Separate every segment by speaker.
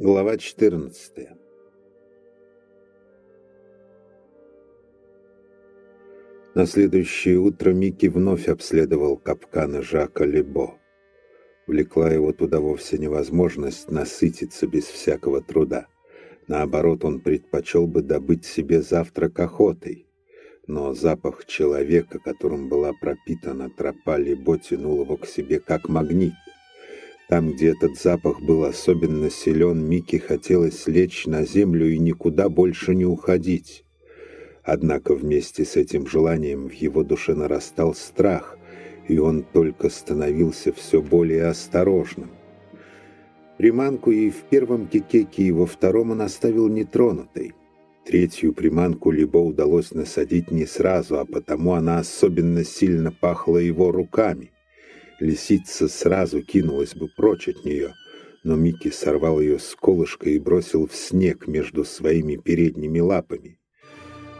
Speaker 1: Глава 14 На следующее утро Микки вновь обследовал капканы Жака Лебо. Влекла его туда вовсе невозможность насытиться без всякого труда. Наоборот, он предпочел бы добыть себе завтрак охотой. Но запах человека, которым была пропитана тропа Лебо, тянул его к себе как магнит. Там, где этот запах был особенно силен, Микки хотелось лечь на землю и никуда больше не уходить. Однако вместе с этим желанием в его душе нарастал страх, и он только становился все более осторожным. Приманку и в первом кикеке, и во втором он оставил нетронутой. Третью приманку либо удалось насадить не сразу, а потому она особенно сильно пахла его руками. Лисица сразу кинулась бы прочь от нее, но Микки сорвал ее с колышка и бросил в снег между своими передними лапами.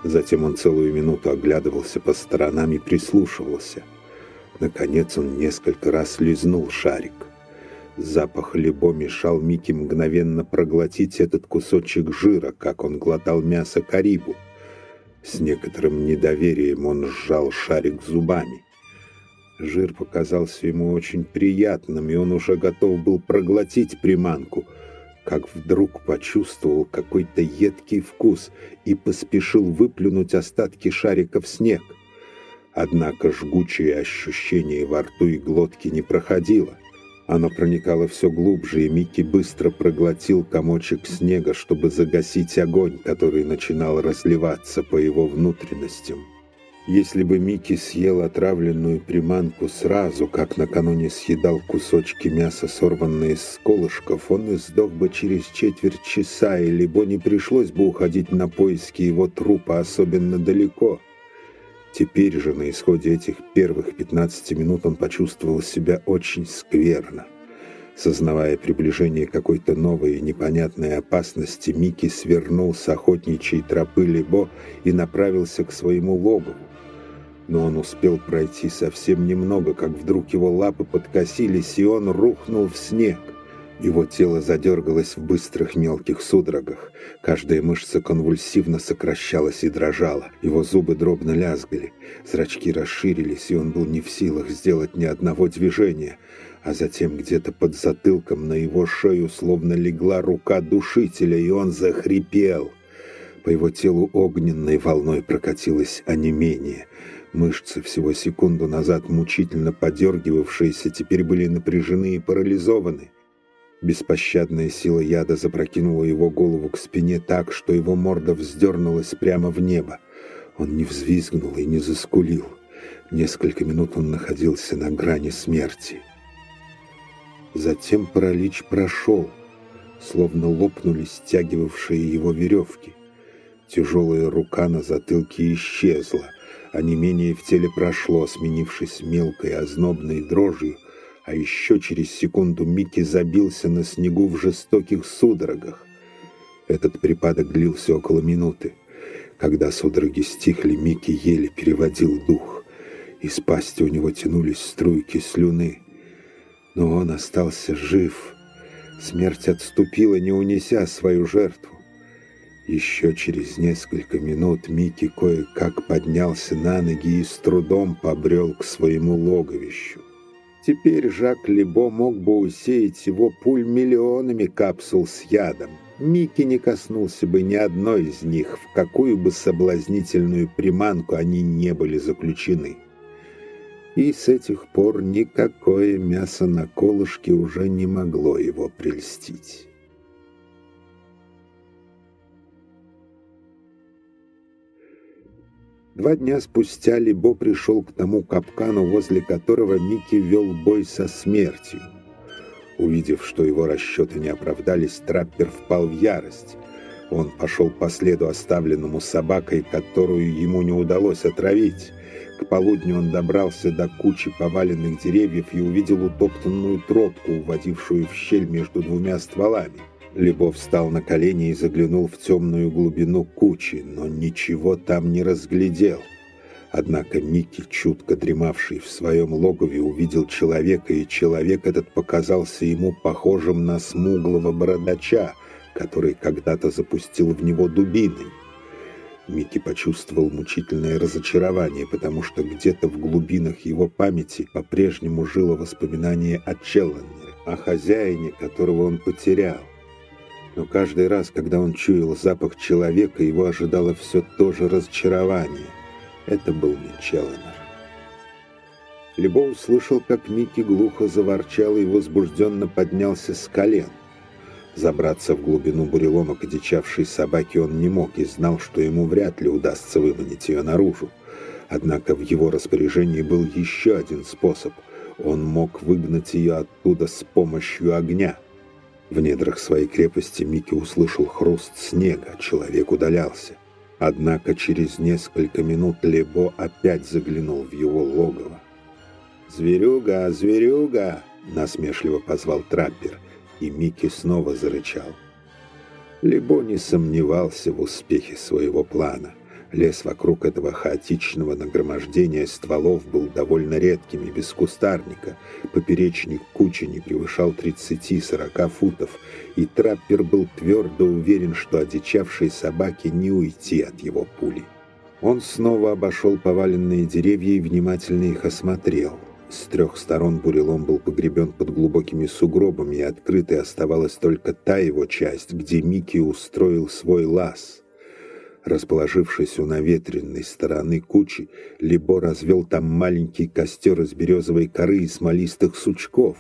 Speaker 1: Затем он целую минуту оглядывался по сторонам и прислушивался. Наконец он несколько раз лизнул шарик. Запах либо мешал Микки мгновенно проглотить этот кусочек жира, как он глотал мясо карибу. С некоторым недоверием он сжал шарик зубами. Жир показался ему очень приятным, и он уже готов был проглотить приманку, как вдруг почувствовал какой-то едкий вкус и поспешил выплюнуть остатки шарика в снег. Однако жгучее ощущение во рту и глотке не проходило. Оно проникало все глубже, и Микки быстро проглотил комочек снега, чтобы загасить огонь, который начинал разливаться по его внутренностям. Если бы Микки съел отравленную приманку сразу, как накануне съедал кусочки мяса, сорванные с колышков, он издох бы через четверть часа, и либо не пришлось бы уходить на поиски его трупа особенно далеко. Теперь же, на исходе этих первых 15 минут, он почувствовал себя очень скверно. Сознавая приближение какой-то новой и непонятной опасности, Микки свернул с охотничьей тропы Лебо и направился к своему логову но он успел пройти совсем немного, как вдруг его лапы подкосились, и он рухнул в снег. Его тело задергалось в быстрых мелких судорогах. Каждая мышца конвульсивно сокращалась и дрожала. Его зубы дробно лязгали. Зрачки расширились, и он был не в силах сделать ни одного движения. А затем где-то под затылком на его шею словно легла рука душителя, и он захрипел. По его телу огненной волной прокатилось онемение — Мышцы, всего секунду назад мучительно подергивавшиеся, теперь были напряжены и парализованы. Беспощадная сила яда запрокинула его голову к спине так, что его морда вздернулась прямо в небо. Он не взвизгнул и не заскулил. Несколько минут он находился на грани смерти. Затем паралич прошел, словно лопнули стягивавшие его веревки. Тяжелая рука на затылке исчезла, а не менее в теле прошло, сменившись мелкой ознобной дрожью, а еще через секунду Микки забился на снегу в жестоких судорогах. Этот припадок длился около минуты. Когда судороги стихли, Микки еле переводил дух. Из пасти у него тянулись струйки слюны. Но он остался жив. Смерть отступила, не унеся свою жертву. Еще через несколько минут Микки кое-как поднялся на ноги и с трудом побрел к своему логовищу. Теперь Жак Лебо мог бы усеять его пуль миллионами капсул с ядом. Микки не коснулся бы ни одной из них, в какую бы соблазнительную приманку они не были заключены. И с этих пор никакое мясо на колышке уже не могло его прельстить. Два дня спустя Либо пришел к тому капкану, возле которого Микки вел бой со смертью. Увидев, что его расчеты не оправдались, траппер впал в ярость. Он пошел по следу, оставленному собакой, которую ему не удалось отравить. К полудню он добрался до кучи поваленных деревьев и увидел утоптанную тропку, уводившую в щель между двумя стволами. Лебов встал на колени и заглянул в темную глубину кучи, но ничего там не разглядел. Однако Микки, чутко дремавший в своем логове, увидел человека, и человек этот показался ему похожим на смуглого бородача, который когда-то запустил в него дубиной. Микки почувствовал мучительное разочарование, потому что где-то в глубинах его памяти по-прежнему жило воспоминание о Челленере, о хозяине, которого он потерял. Но каждый раз, когда он чуял запах человека, его ожидало все то же разочарование. Это был не Челленер. Либо услышал, как Микки глухо заворчал и возбужденно поднялся с колен. Забраться в глубину бурелома одичавшей собаки он не мог и знал, что ему вряд ли удастся выманить ее наружу. Однако в его распоряжении был еще один способ. Он мог выгнать ее оттуда с помощью огня. В недрах своей крепости Микки услышал хруст снега, человек удалялся. Однако через несколько минут Лебо опять заглянул в его логово. «Зверюга, зверюга!» — насмешливо позвал траппер, и Микки снова зарычал. Лебо не сомневался в успехе своего плана. Лес вокруг этого хаотичного нагромождения стволов был довольно редким и без кустарника. Поперечник кучи не превышал 30-40 футов, и траппер был твердо уверен, что одичавшей собаке не уйти от его пули. Он снова обошел поваленные деревья и внимательно их осмотрел. С трех сторон бурелом был погребен под глубокими сугробами, и открытой оставалась только та его часть, где Микки устроил свой лаз — Расположившись у наветренной стороны кучи, Либо развел там маленький костер из березовой коры и смолистых сучков.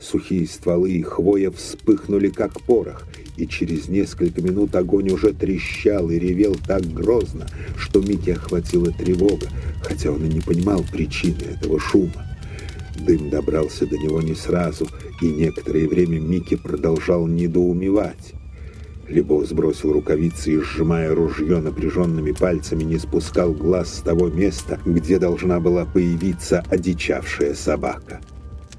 Speaker 1: Сухие стволы и хвоя вспыхнули, как порох, и через несколько минут огонь уже трещал и ревел так грозно, что Микки охватила тревога, хотя он и не понимал причины этого шума. Дым добрался до него не сразу, и некоторое время Микки продолжал недоумевать. Лебов сбросил рукавицы и, сжимая ружье напряженными пальцами, не спускал глаз с того места, где должна была появиться одичавшая собака.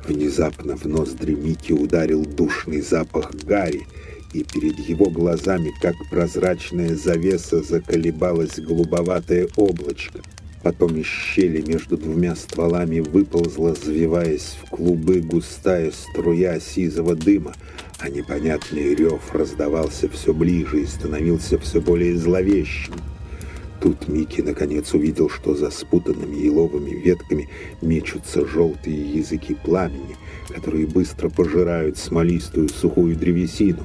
Speaker 1: Внезапно в ноздри Мики ударил душный запах гари, и перед его глазами, как прозрачная завеса, заколебалось голубоватое облачко. Потом из щели между двумя стволами выползла, завиваясь в клубы, густая струя сизого дыма, а непонятный рев раздавался все ближе и становился все более зловещим. Тут Микки наконец увидел, что за спутанными еловыми ветками мечутся желтые языки пламени, которые быстро пожирают смолистую сухую древесину.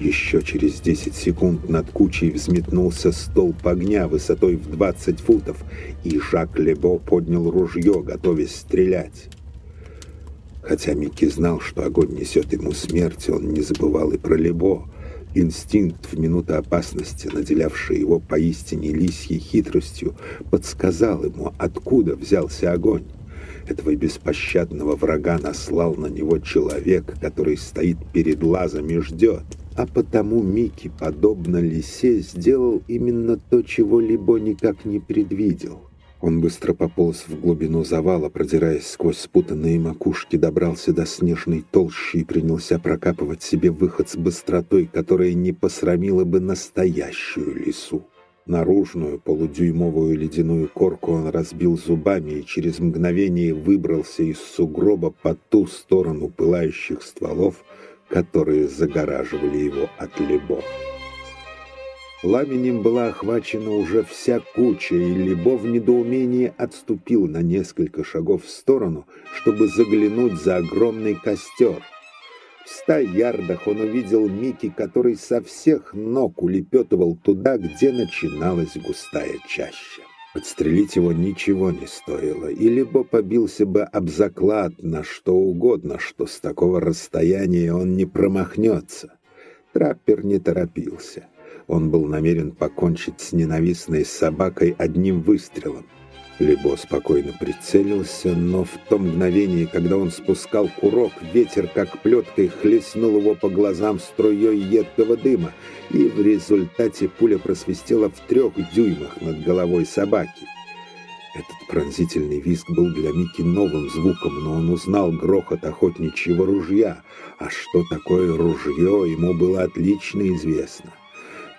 Speaker 1: Еще через 10 секунд над кучей взметнулся столб огня высотой в 20 футов, и Жак Лебо поднял ружье, готовясь стрелять. Хотя Микки знал, что огонь несет ему смерть, он не забывал и про Лебо. Инстинкт в минуту опасности, наделявший его поистине лисьей хитростью, подсказал ему, откуда взялся огонь. Этого беспощадного врага наслал на него человек, который стоит перед лазом и ждет. А потому Микки, подобно лисе, сделал именно то, чего Либо никак не предвидел — он быстро пополз в глубину завала, продираясь сквозь спутанные макушки, добрался до снежной толщи и принялся прокапывать себе выход с быстротой, которая не посрамила бы настоящую лису. Наружную полудюймовую ледяную корку он разбил зубами и через мгновение выбрался из сугроба по ту сторону пылающих стволов, которые загораживали его от лебов. Пламенем была охвачена уже вся куча, и Лебо в недоумении отступил на несколько шагов в сторону, чтобы заглянуть за огромный костер. В ста ярдах он увидел Микки, который со всех ног улепетывал туда, где начиналась густая чаща. Подстрелить его ничего не стоило, и либо побился бы об заклад на что угодно, что с такого расстояния он не промахнется. Траппер не торопился. Он был намерен покончить с ненавистной собакой одним выстрелом. Лебо спокойно прицелился, но в том мгновении, когда он спускал курок, ветер как плеткой хлестнул его по глазам струей едкого дыма, и в результате пуля просвистела в трех дюймах над головой собаки. Этот пронзительный визг был для Мики новым звуком, но он узнал грохот охотничьего ружья, а что такое ружье, ему было отлично известно.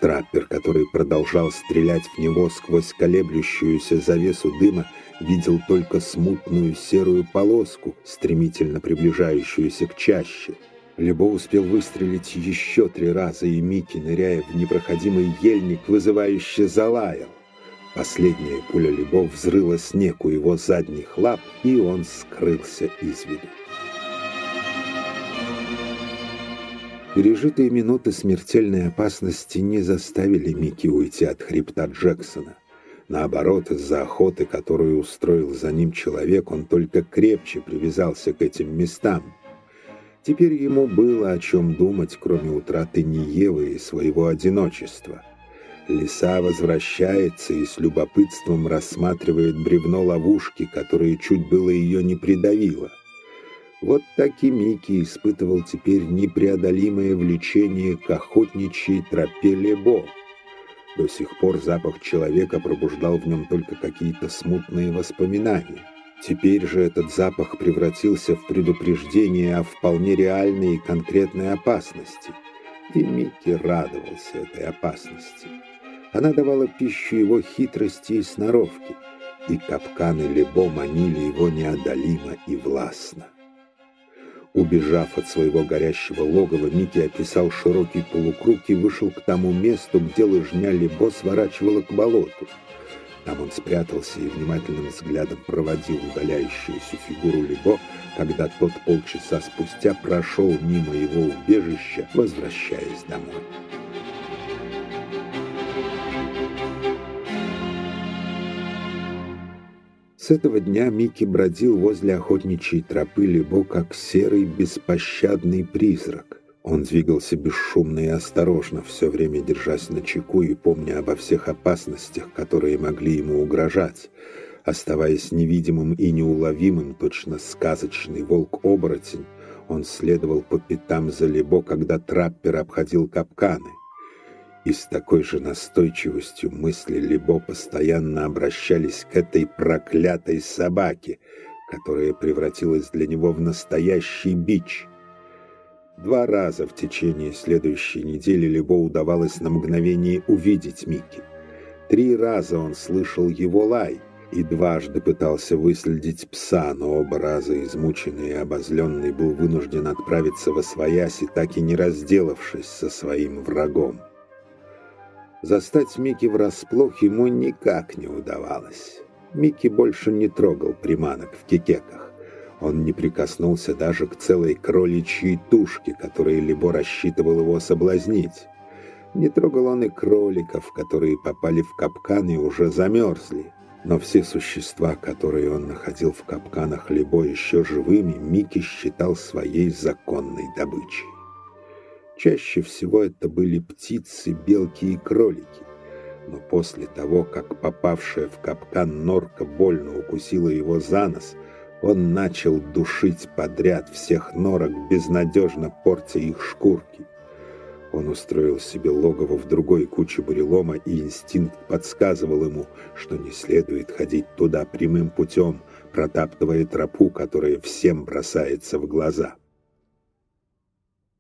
Speaker 1: Траппер, который продолжал стрелять в него сквозь колеблющуюся завесу дыма, видел только смутную серую полоску, стремительно приближающуюся к чаще. Лебо успел выстрелить еще три раза, и Микки, ныряя в непроходимый ельник, вызывающе залаял. Последняя пуля Лебо взрыла снег у его задних лап, и он скрылся из виду. Пережитые минуты смертельной опасности не заставили Микки уйти от хребта Джексона. Наоборот, из-за охоты, которую устроил за ним человек, он только крепче привязался к этим местам. Теперь ему было о чем думать, кроме утраты Ниевы и своего одиночества. Лиса возвращается и с любопытством рассматривает бревно ловушки, которое чуть было ее не придавило. Вот так и Микки испытывал теперь непреодолимое влечение к охотничьей тропе Лебо. До сих пор запах человека пробуждал в нем только какие-то смутные воспоминания. Теперь же этот запах превратился в предупреждение о вполне реальной и конкретной опасности. И Микки радовался этой опасности. Она давала пищу его хитрости и сноровки, и капканы Лебо манили его неодолимо и властно. Убежав от своего горящего логова, Микки описал широкий полукруг и вышел к тому месту, где лыжня Лебо сворачивала к болоту. Там он спрятался и внимательным взглядом проводил удаляющуюся фигуру Лебо, когда тот полчаса спустя прошел мимо его убежища, возвращаясь домой. С этого дня Микки бродил возле охотничьей тропы Лебо как серый беспощадный призрак. Он двигался бесшумно и осторожно, все время держась на чеку и помня обо всех опасностях, которые могли ему угрожать. Оставаясь невидимым и неуловимым, точно сказочный волк-оборотень, он следовал по пятам за Лебо, когда траппер обходил капканы и с такой же настойчивостью мысли Лебо постоянно обращались к этой проклятой собаке, которая превратилась для него в настоящий бич. Два раза в течение следующей недели Лебо удавалось на мгновение увидеть Микки. Три раза он слышал его лай и дважды пытался выследить пса, но оба раза измученный и обозленный был вынужден отправиться во свояси, так и не разделавшись со своим врагом. Застать Микки врасплох ему никак не удавалось. Микки больше не трогал приманок в кикеках. Он не прикоснулся даже к целой кроличьей тушке, которой Лебо рассчитывал его соблазнить. Не трогал он и кроликов, которые попали в капкан и уже замерзли. Но все существа, которые он находил в капканах Лебо еще живыми, Микки считал своей законной добычей. Чаще всего это были птицы, белки и кролики. Но после того, как попавшая в капкан норка больно укусила его за нос, он начал душить подряд всех норок, безнадежно портя их шкурки. Он устроил себе логово в другой куче бурелома, и инстинкт подсказывал ему, что не следует ходить туда прямым путем, протаптывая тропу, которая всем бросается в глаза.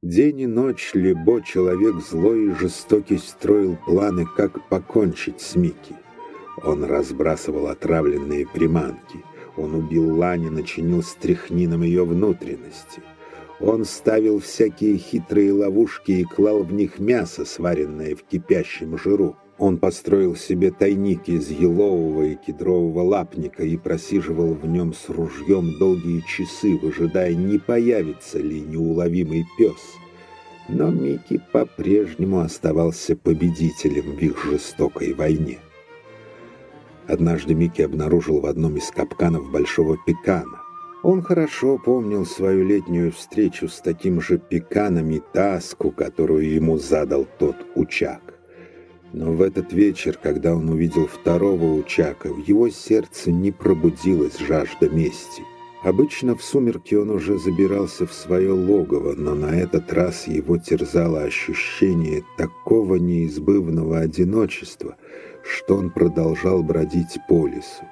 Speaker 1: День и ночь Лебо, человек злой и жестокий, строил планы, как покончить с Микки. Он разбрасывал отравленные приманки. Он убил Лани, начинил стряхнином ее внутренности. Он ставил всякие хитрые ловушки и клал в них мясо, сваренное в кипящем жиру. Он построил себе тайник из елового и кедрового лапника и просиживал в нем с ружьем долгие часы, выжидая, не появится ли неуловимый пес. Но Микки по-прежнему оставался победителем в их жестокой войне. Однажды Микки обнаружил в одном из капканов большого пекана. Он хорошо помнил свою летнюю встречу с таким же пеканом и таску, которую ему задал тот учак. Но в этот вечер, когда он увидел второго Учака, в его сердце не пробудилась жажда мести. Обычно в сумерки он уже забирался в свое логово, но на этот раз его терзало ощущение такого неизбывного одиночества, что он продолжал бродить по лесу.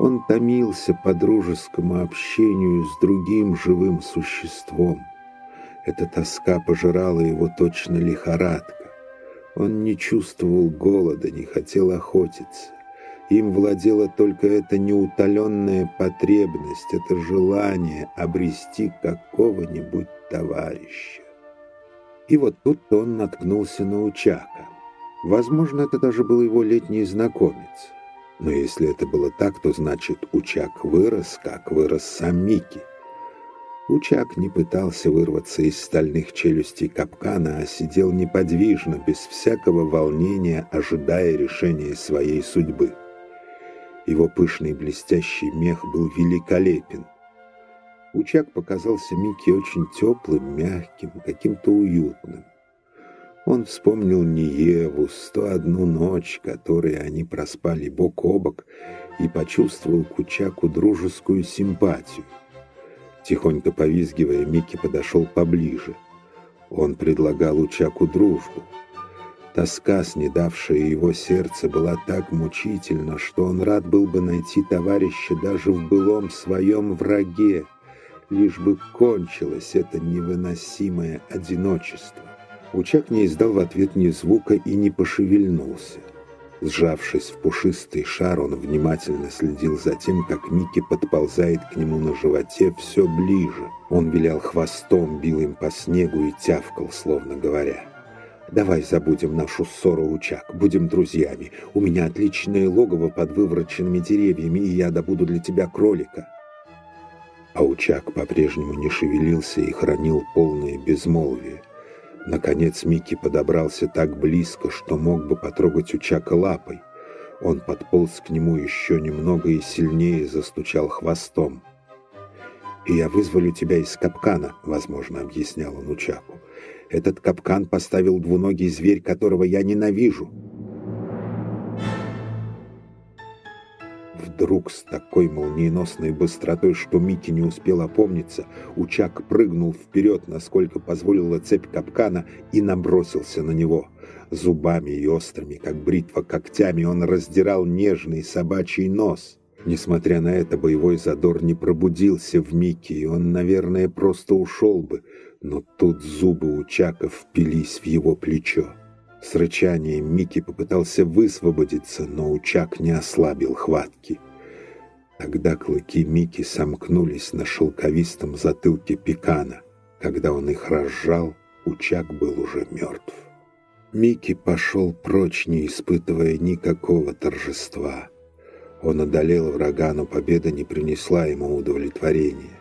Speaker 1: Он томился по дружескому общению с другим живым существом. Эта тоска пожирала его точно лихорадка. Он не чувствовал голода, не хотел охотиться. Им владела только эта неутоленная потребность, это желание обрести какого-нибудь товарища. И вот тут он наткнулся на Учака. Возможно, это даже был его летний знакомец. Но если это было так, то значит Учак вырос, как вырос сам Микки. Учак не пытался вырваться из стальных челюстей капкана, а сидел неподвижно, без всякого волнения, ожидая решения своей судьбы. Его пышный блестящий мех был великолепен. Учак показался Микки очень теплым, мягким, каким-то уютным. Он вспомнил Ниеву, сто одну ночь, которые они проспали бок о бок, и почувствовал к Учаку дружескую симпатию. Тихонько повизгивая, Микки подошел поближе. Он предлагал Учаку дружбу. Тоска, снедавшая его сердце, была так мучительна, что он рад был бы найти товарища даже в былом своем враге, лишь бы кончилось это невыносимое одиночество. Учак не издал в ответ ни звука и не пошевельнулся. Сжавшись в пушистый шар, он внимательно следил за тем, как Микки подползает к нему на животе все ближе. Он вилял хвостом, бил им по снегу и тявкал, словно говоря. «Давай забудем нашу ссору, Учак, будем друзьями. У меня отличное логово под вывороченными деревьями, и я добуду для тебя кролика». А Учак по-прежнему не шевелился и хранил полное безмолвие. Наконец Микки подобрался так близко, что мог бы потрогать Учака лапой. Он подполз к нему еще немного и сильнее застучал хвостом. «И я вызволю тебя из капкана», — возможно, объяснял он Учаку. «Этот капкан поставил двуногий зверь, которого я ненавижу». Вдруг с такой молниеносной быстротой, что Микки не успел опомниться, Учак прыгнул вперед, насколько позволила цепь капкана, и набросился на него. Зубами и острыми, как бритва когтями, он раздирал нежный собачий нос. Несмотря на это, боевой задор не пробудился в Микки, и он, наверное, просто ушел бы, но тут зубы Учака впились в его плечо. С рычанием Микки попытался высвободиться, но Учак не ослабил хватки. Тогда клыки Мики сомкнулись на шелковистом затылке пекана. Когда он их разжал, Учак был уже мертв. Микки пошел прочь, не испытывая никакого торжества. Он одолел врага, но победа не принесла ему удовлетворения.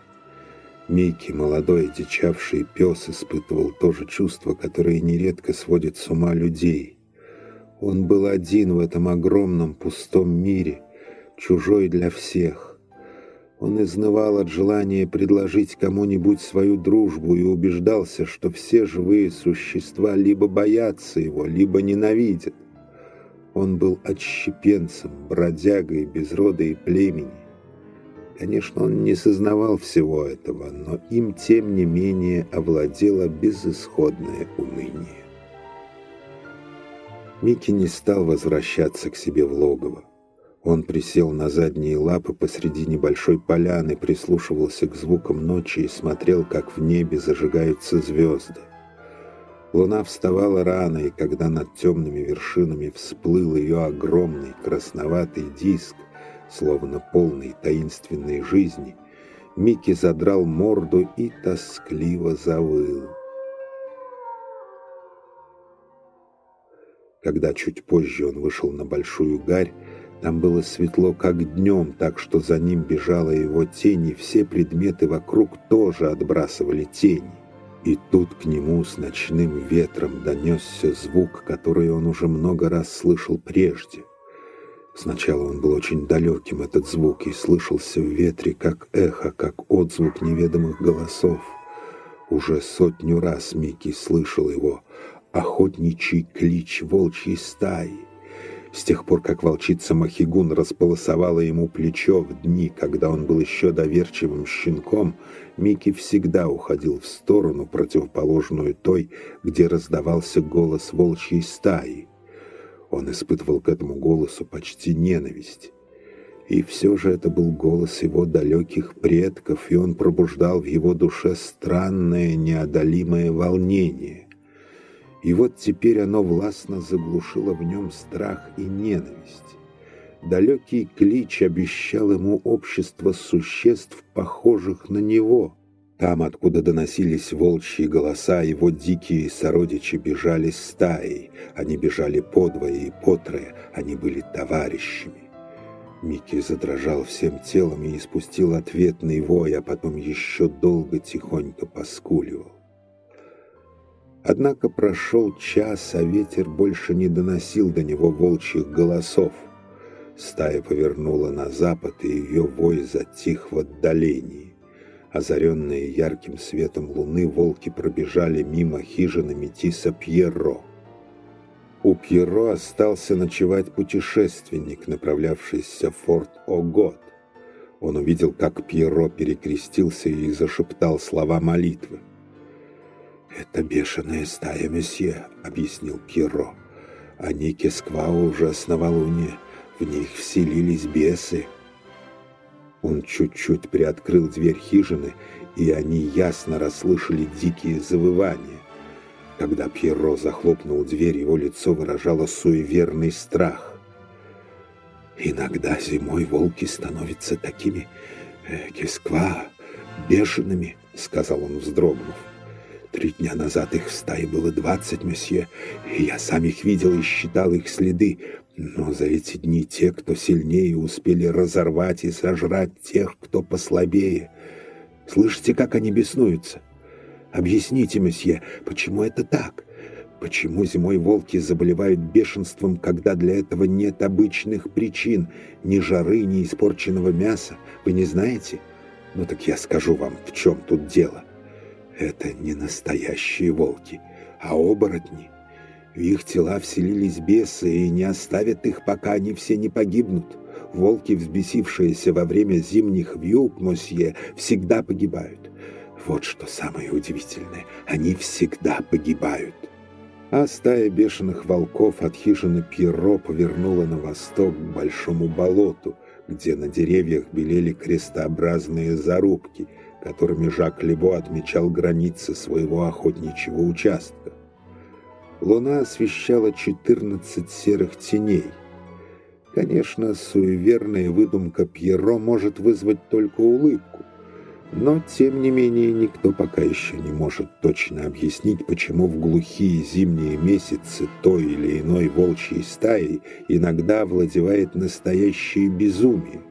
Speaker 1: Микки, молодой дичавший пес, испытывал то же чувство, которое нередко сводит с ума людей. Он был один в этом огромном пустом мире — чужой для всех. Он изнывал от желания предложить кому-нибудь свою дружбу и убеждался, что все живые существа либо боятся его, либо ненавидят. Он был отщепенцем, бродягой без рода и племени. Конечно, он не сознавал всего этого, но им, тем не менее, овладело безысходное уныние. Микки не стал возвращаться к себе в логово. Он присел на задние лапы посреди небольшой поляны, прислушивался к звукам ночи и смотрел, как в небе зажигаются звезды. Луна вставала рано, и когда над темными вершинами всплыл ее огромный красноватый диск, словно полный таинственной жизни, Микки задрал морду и тоскливо завыл. Когда чуть позже он вышел на большую гарь, там было светло, как днем, так что за ним бежала его тень, и все предметы вокруг тоже отбрасывали тени. И тут к нему с ночным ветром донесся звук, который он уже много раз слышал прежде. Сначала он был очень далеким, этот звук, и слышался в ветре как эхо, как отзвук неведомых голосов. Уже сотню раз Микки слышал его, охотничий клич волчьей стаи. С тех пор, как волчица Махигун располосовала ему плечо в дни, когда он был еще доверчивым щенком, Микки всегда уходил в сторону, противоположную той, где раздавался голос волчьей стаи. Он испытывал к этому голосу почти ненависть. И все же это был голос его далеких предков, и он пробуждал в его душе странное неодолимое волнение. И вот теперь оно властно заглушило в нем страх и ненависть. Далекий клич обещал ему общество существ, похожих на него. Там, откуда доносились волчьи голоса, его дикие сородичи бежали стаей. Они бежали подвое и потрое, они были товарищами. Микки задрожал всем телом и испустил ответный вой, а потом еще долго тихонько поскуливал. Однако прошел час, а ветер больше не доносил до него волчьих голосов. Стая повернула на запад, и ее вой затих в отдалении. Озаренные ярким светом луны, волки пробежали мимо хижины Метиса Пьеро. У Пьеро остался ночевать путешественник, направлявшийся в форт Огот. Он увидел, как Пьеро перекрестился и зашептал слова молитвы. «Это бешеная стая, месье», — объяснил Пьеро. «Они Кесквау уже с новолуния. В них вселились бесы». Он чуть-чуть приоткрыл дверь хижины, и они ясно расслышали дикие завывания. Когда Пьеро захлопнул дверь, его лицо выражало суеверный страх. «Иногда зимой волки становятся такими, э, кисква, бешеными», — сказал он, вздрогнув. «Три дня назад их в стае было двадцать, месье, и я сам их видел и считал их следы. Но за эти дни те, кто сильнее, успели разорвать и сожрать тех, кто послабее. Слышите, как они беснуются? Объясните, месье, почему это так? Почему зимой волки заболевают бешенством, когда для этого нет обычных причин, ни жары, ни испорченного мяса? Вы не знаете? Ну так я скажу вам, в чем тут дело. Это не настоящие волки, а оборотни. В их тела вселились бесы и не оставят их, пока они все не погибнут. Волки, взбесившиеся во время зимних вьюг, мосье, всегда погибают. Вот что самое удивительное. Они всегда погибают. А стая бешеных волков от хижины Пьеро повернула на восток к большому болоту, где на деревьях белели крестообразные зарубки, которыми Жак Лебо отмечал границы своего охотничьего участка. Луна освещала 14 серых теней. Конечно, суеверная выдумка Пьеро может вызвать только улыбку, но, тем не менее, никто пока еще не может точно объяснить, почему в глухие зимние месяцы той или иной волчьей стаи иногда овладевает настоящее безумие.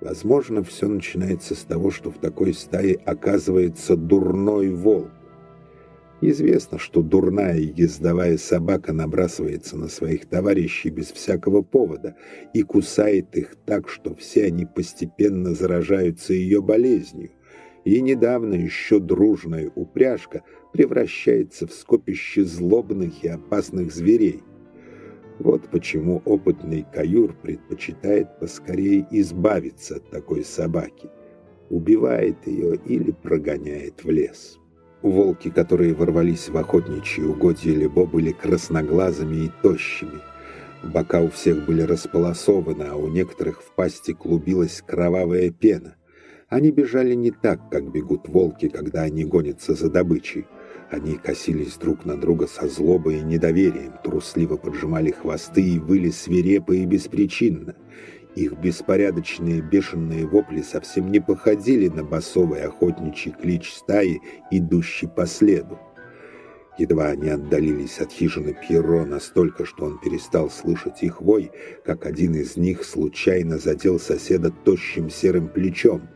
Speaker 1: Возможно, все начинается с того, что в такой стае оказывается дурной волк. Известно, что дурная ездовая собака набрасывается на своих товарищей без всякого повода и кусает их так, что все они постепенно заражаются ее болезнью. И недавно еще дружная упряжка превращается в скопище злобных и опасных зверей. Вот почему опытный каюр предпочитает поскорее избавиться от такой собаки. Убивает ее или прогоняет в лес. Волки, которые ворвались в охотничьи угодья Лебо, были красноглазыми и тощими. Бока у всех были располосованы, а у некоторых в пасти клубилась кровавая пена. Они бежали не так, как бегут волки, когда они гонятся за добычей. Они косились друг на друга со злобой и недоверием, трусливо поджимали хвосты и выли свирепо и беспричинно. Их беспорядочные бешеные вопли совсем не походили на басовый охотничий клич стаи, идущий по следу. Едва они отдалились от хижины Пьеро настолько, что он перестал слышать их вой, как один из них случайно задел соседа тощим серым плечом.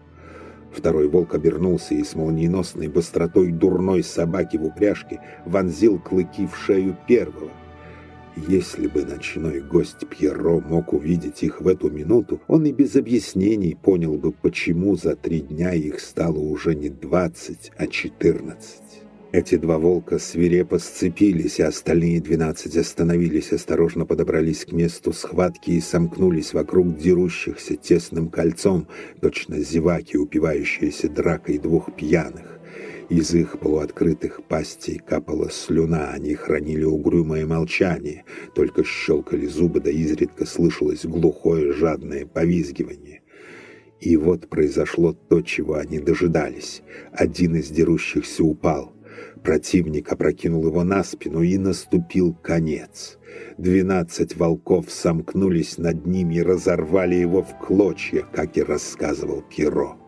Speaker 1: Второй волк обернулся и с молниеносной быстротой дурной собаки в упряжке вонзил клыки в шею первого. Если бы ночной гость Пьеро мог увидеть их в эту минуту, он и без объяснений понял бы, почему за три дня их стало уже не двадцать, а четырнадцать. Эти два волка свирепо сцепились, а остальные двенадцать остановились, осторожно подобрались к месту схватки и сомкнулись вокруг дерущихся тесным кольцом, точно зеваки, упивающиеся дракой двух пьяных. Из их полуоткрытых пастей капала слюна, они хранили угрюмое молчание, только щелкали зубы, да изредка слышалось глухое жадное повизгивание. И вот произошло то, чего они дожидались. Один из дерущихся упал. Противник опрокинул его на спину, и наступил конец. Двенадцать волков сомкнулись над ним и разорвали его в клочья, как и рассказывал Пьеро.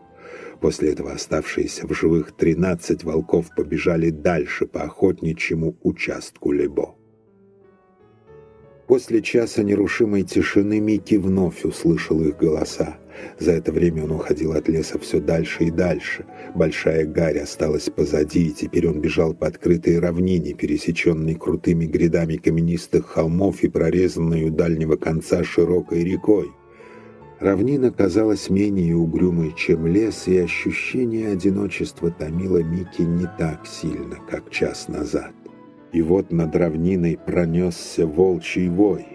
Speaker 1: После этого оставшиеся в живых тринадцать волков побежали дальше по охотничьему участку Лебо. После часа нерушимой тишины Микки вновь услышал их голоса. За это время он уходил от леса все дальше и дальше. Большая гарь осталась позади, и теперь он бежал по открытой равнине, пересеченной крутыми грядами каменистых холмов и прорезанной у дальнего конца широкой рекой. Равнина казалась менее угрюмой, чем лес, и ощущение одиночества томило Микки не так сильно, как час назад. И вот над равниной пронесся волчий вой.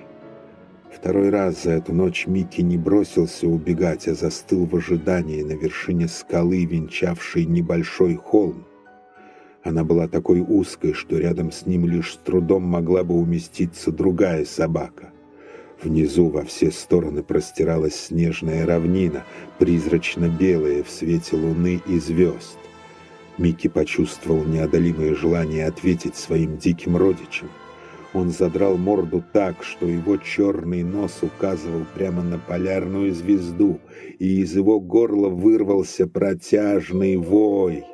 Speaker 1: Второй раз за эту ночь Микки не бросился убегать, а застыл в ожидании на вершине скалы, венчавшей небольшой холм. Она была такой узкой, что рядом с ним лишь с трудом могла бы уместиться другая собака. Внизу во все стороны простиралась снежная равнина, призрачно-белая в свете луны и звезд. Микки почувствовал неодолимое желание ответить своим диким родичам. Он задрал морду так, что его черный нос указывал прямо на полярную звезду, и из его горла вырвался протяжный вой.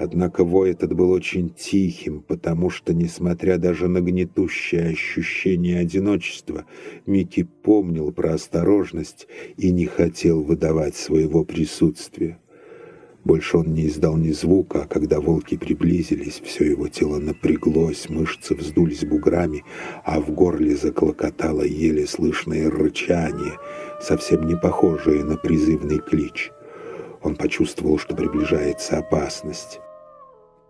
Speaker 1: Однако вой этот был очень тихим, потому что, несмотря даже на гнетущее ощущение одиночества, Микки помнил про осторожность и не хотел выдавать своего присутствия. Больше он не издал ни звука, а когда волки приблизились, все его тело напряглось, мышцы вздулись буграми, а в горле заклокотало еле слышное рычание, совсем не похожее на призывный клич. Он почувствовал, что приближается опасность.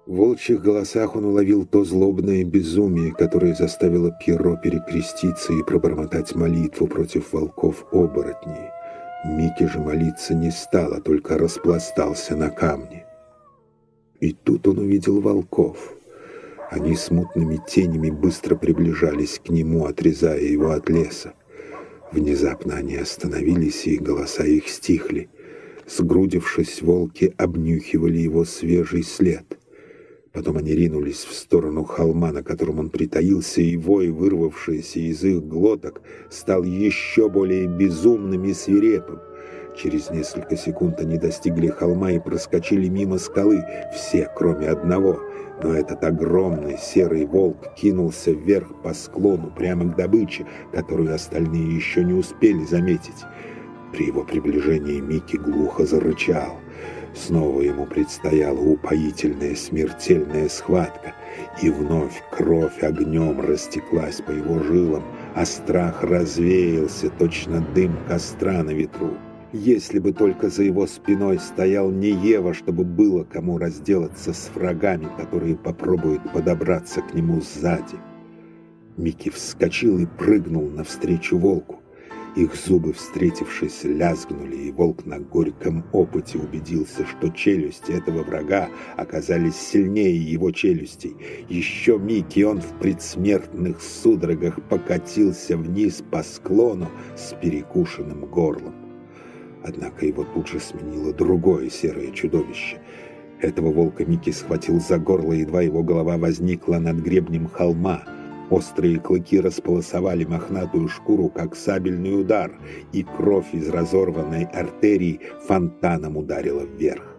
Speaker 1: В волчьих голосах он уловил то злобное безумие, которое заставило Пьеро перекреститься и пробормотать молитву против волков-оборотней. Микки же молиться не стал, а только распластался на камне. И тут он увидел волков. Они смутными тенями быстро приближались к нему, отрезая его от леса. Внезапно они остановились, и голоса их стихли. Сгрудившись, волки обнюхивали его свежий след. Потом они ринулись в сторону холма, на котором он притаился, и вой, вырвавшийся из их глоток, стал еще более безумным и свирепым. Через несколько секунд они достигли холма и проскочили мимо скалы, все, кроме одного. Но этот огромный серый волк кинулся вверх по склону, прямо к добыче, которую остальные еще не успели заметить. При его приближении Микки глухо зарычал — Снова ему предстояла упоительная смертельная схватка, и вновь кровь огнем растеклась по его жилам, а страх развеялся, точно дым костра на ветру. Если бы только за его спиной стоял не Ева, чтобы было кому разделаться с врагами, которые попробуют подобраться к нему сзади. Микки вскочил и прыгнул навстречу волку. Их зубы, встретившись, лязгнули, и волк на горьком опыте убедился, что челюсти этого врага оказались сильнее его челюстей. Еще миг, и он в предсмертных судорогах покатился вниз по склону с перекушенным горлом. Однако его тут же сменило другое серое чудовище. Этого волка Микки схватил за горло, едва его голова возникла над гребнем холма — Острые клыки располосовали мохнатую шкуру, как сабельный удар, и кровь из разорванной артерии фонтаном ударила вверх.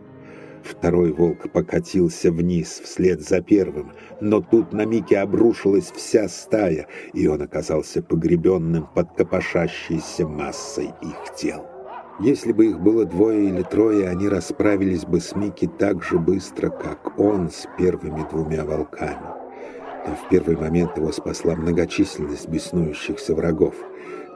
Speaker 1: Второй волк покатился вниз вслед за первым, но тут на Мике обрушилась вся стая, и он оказался погребенным под копошащейся массой их тел. Если бы их было двое или трое, они расправились бы с Микки так же быстро, как он с первыми двумя волками. Но в первый момент его спасла многочисленность беснующихся врагов.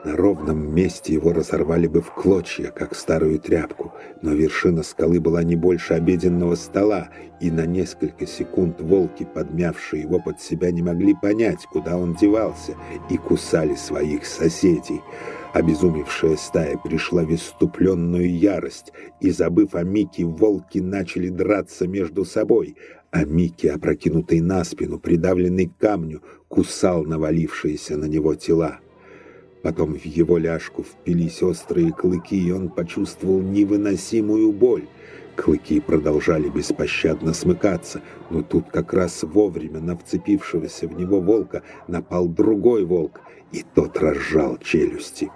Speaker 1: На ровном месте его разорвали бы в клочья, как старую тряпку, но вершина скалы была не больше обеденного стола, и на несколько секунд волки, подмявшие его под себя, не могли понять, куда он девался, и кусали своих соседей. Обезумевшая стая пришла в иступленную ярость, и, забыв о Мике, волки начали драться между собой, а Микки, опрокинутый на спину, придавленный к камню, кусал навалившиеся на него тела. Потом в его ляжку впились острые клыки, и он почувствовал невыносимую боль. Клыки продолжали беспощадно смыкаться, но тут как раз вовремя на вцепившегося в него волка напал другой волк, и тот разжал челюсти.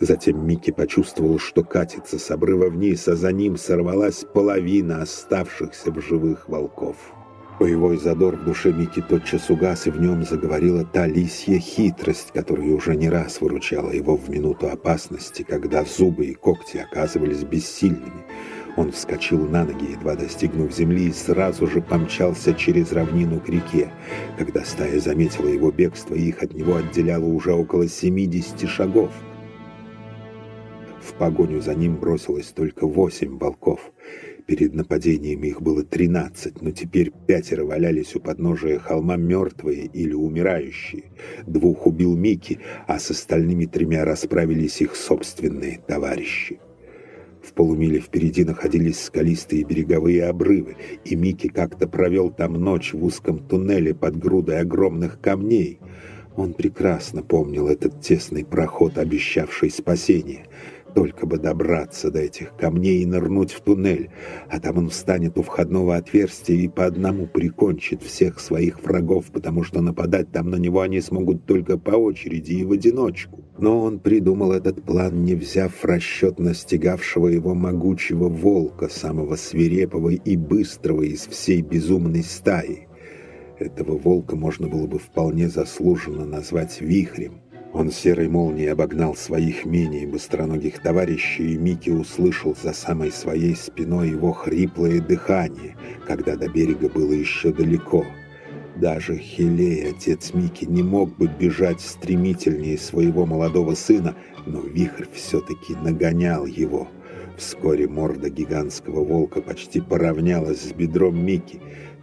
Speaker 1: Затем Микки почувствовал, что катится с обрыва вниз, а за ним сорвалась половина оставшихся в живых волков. Боевой задор в душе Мики тотчас угас, и в нем заговорила та лисья хитрость, которая уже не раз выручала его в минуту опасности, когда зубы и когти оказывались бессильными. Он вскочил на ноги, едва достигнув земли, и сразу же помчался через равнину к реке. Когда стая заметила его бегство, их от него отделяло уже около 70 шагов. В погоню за ним бросилось только восемь волков. Перед нападением их было тринадцать, но теперь пятеро валялись у подножия холма мертвые или умирающие. Двух убил Микки, а с остальными тремя расправились их собственные товарищи. В полумиле впереди находились скалистые береговые обрывы, и Микки как-то провел там ночь в узком туннеле под грудой огромных камней. Он прекрасно помнил этот тесный проход, обещавший спасение — только бы добраться до этих камней и нырнуть в туннель, а там он встанет у входного отверстия и по одному прикончит всех своих врагов, потому что нападать там на него они смогут только по очереди и в одиночку. Но он придумал этот план, не взяв в расчет настигавшего его могучего волка, самого свирепого и быстрого из всей безумной стаи. Этого волка можно было бы вполне заслуженно назвать вихрем. Он серой молнией обогнал своих менее быстроногих товарищей, и Микки услышал за самой своей спиной его хриплое дыхание, когда до берега было еще далеко. Даже Хилей, отец Мики, не мог бы бежать стремительнее своего молодого сына, но вихрь все-таки нагонял его. Вскоре морда гигантского волка почти поравнялась с бедром Мики.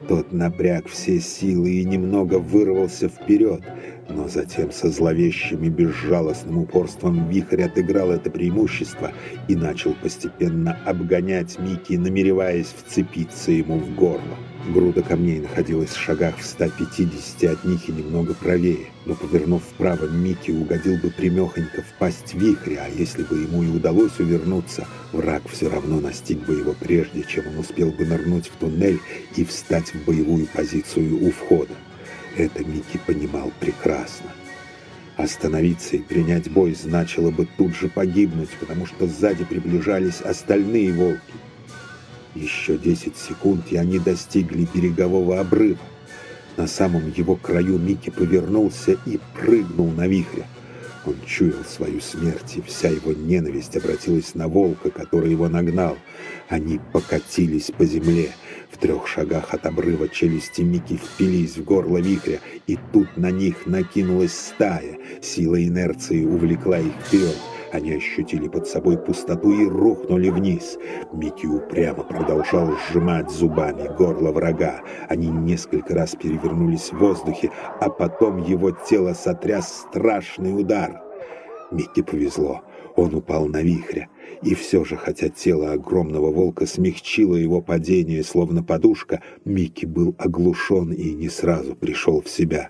Speaker 1: Тот напряг все силы и немного вырвался вперед, но затем со зловещим и безжалостным упорством вихрь отыграл это преимущество и начал постепенно обгонять Микки, намереваясь вцепиться ему в горло. Груда камней находилась в шагах в 150 от них и немного правее, но, повернув вправо, Микки угодил бы примехонько в пасть вихря, а если бы ему и удалось увернуться, враг все равно настиг бы его прежде, чем он успел бы нырнуть в туннель и встать в боевую позицию у входа. Это Микки понимал прекрасно. Остановиться и принять бой значило бы тут же погибнуть, потому что сзади приближались остальные волки. Еще 10 секунд, и они достигли берегового обрыва. На самом его краю Микки повернулся и прыгнул на вихре. Он чуял свою смерть, и вся его ненависть обратилась на волка, который его нагнал. Они покатились по земле. В трех шагах от обрыва челюсти Мики впились в горло вихря, и тут на них накинулась стая. Сила инерции увлекла их вперед. Они ощутили под собой пустоту и рухнули вниз. Микки упрямо продолжал сжимать зубами горло врага. Они несколько раз перевернулись в воздухе, а потом его тело сотряс страшный удар. Микки повезло. Он упал на вихря. И все же, хотя тело огромного волка смягчило его падение, словно подушка, Микки был оглушен и не сразу пришел в себя.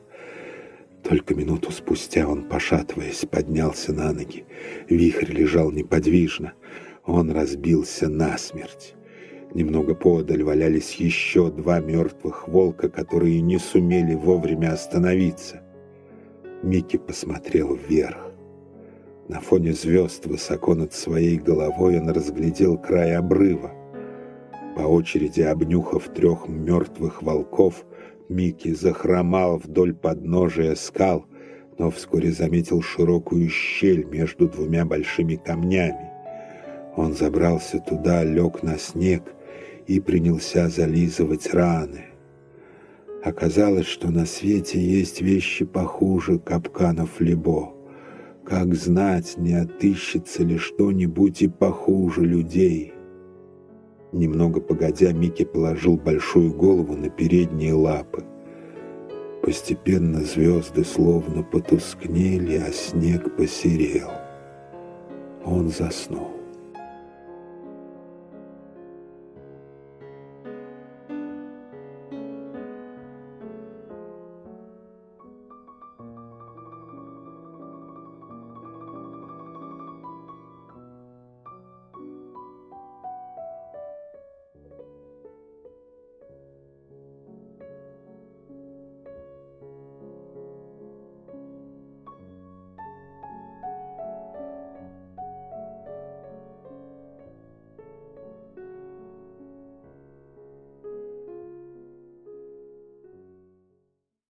Speaker 1: Только минуту спустя он, пошатываясь, поднялся на ноги. Вихрь лежал неподвижно. Он разбился насмерть. Немного поодаль валялись еще два мертвых волка, которые не сумели вовремя остановиться. Микки посмотрел вверх. На фоне звезд высоко над своей головой он разглядел край обрыва. По очереди обнюхав трех мертвых волков, Микки захромал вдоль подножия скал, но вскоре заметил широкую щель между двумя большими камнями. Он забрался туда, лег на снег и принялся зализывать раны. Оказалось, что на свете есть вещи похуже капканов Лебо. Как знать, не отыщется ли что-нибудь и похуже людей. Немного погодя, Микки положил большую голову на передние лапы. Постепенно звезды словно потускнели, а снег посерел. Он заснул.